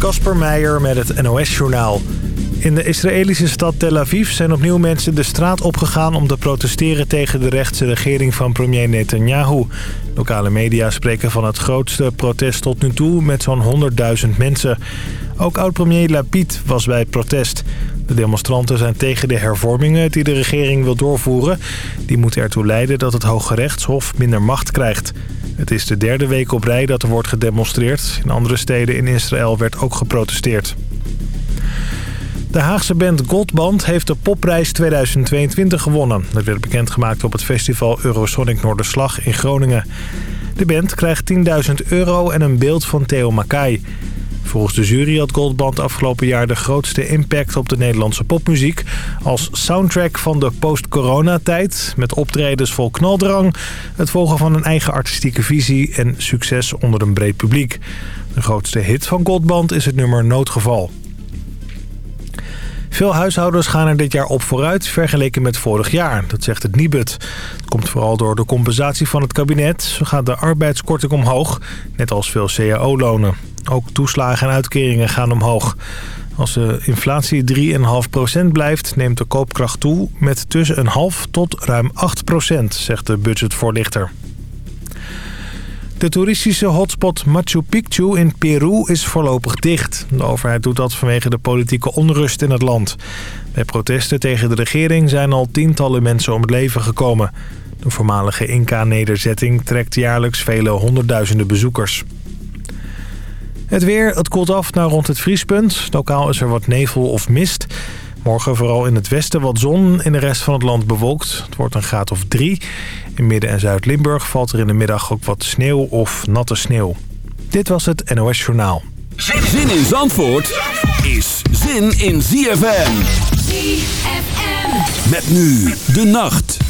Kasper Meijer met het NOS-journaal. In de Israëlische stad Tel Aviv zijn opnieuw mensen de straat opgegaan... om te protesteren tegen de rechtse regering van premier Netanyahu. Lokale media spreken van het grootste protest tot nu toe met zo'n 100.000 mensen. Ook oud-premier Lapid was bij het protest. De demonstranten zijn tegen de hervormingen die de regering wil doorvoeren. Die moeten ertoe leiden dat het Hoge Rechtshof minder macht krijgt. Het is de derde week op rij dat er wordt gedemonstreerd. In andere steden in Israël werd ook geprotesteerd. De Haagse band Goldband heeft de popprijs 2022 gewonnen. Dat werd bekendgemaakt op het festival Eurosonic Noorderslag in Groningen. De band krijgt 10.000 euro en een beeld van Theo Makai. Volgens de jury had Goldband afgelopen jaar de grootste impact op de Nederlandse popmuziek. Als soundtrack van de post-corona-tijd. Met optredens vol knaldrang, het volgen van een eigen artistieke visie en succes onder een breed publiek. De grootste hit van Goldband is het nummer Noodgeval. Veel huishoudens gaan er dit jaar op vooruit vergeleken met vorig jaar. Dat zegt het Nibud. Het komt vooral door de compensatie van het kabinet. Zo gaat de arbeidskorting omhoog, net als veel cao-lonen. Ook toeslagen en uitkeringen gaan omhoog. Als de inflatie 3,5% blijft, neemt de koopkracht toe... met tussen een half tot ruim 8%, zegt de budgetvoorlichter. De toeristische hotspot Machu Picchu in Peru is voorlopig dicht. De overheid doet dat vanwege de politieke onrust in het land. Bij protesten tegen de regering zijn al tientallen mensen om het leven gekomen. De voormalige Inca-nederzetting trekt jaarlijks vele honderdduizenden bezoekers. Het weer, het koelt af naar rond het vriespunt. Lokaal is er wat nevel of mist. Morgen vooral in het westen wat zon, in de rest van het land bewolkt. Het wordt een graad of drie. In Midden- en Zuid-Limburg valt er in de middag ook wat sneeuw of natte sneeuw. Dit was het NOS Journaal. Zin in Zandvoort is zin in ZFM. ZFM. Met nu de nacht.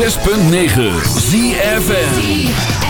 106.9 ZFN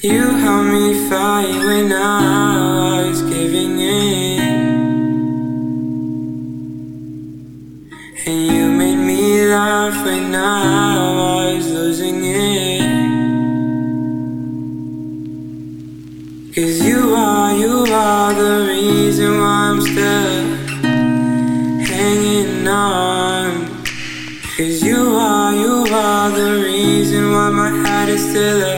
You helped me fight when I was giving in. And you made me laugh when I was losing it. Cause you are, you are the reason why I'm still hanging on. Cause you are, you are the reason why my head is still above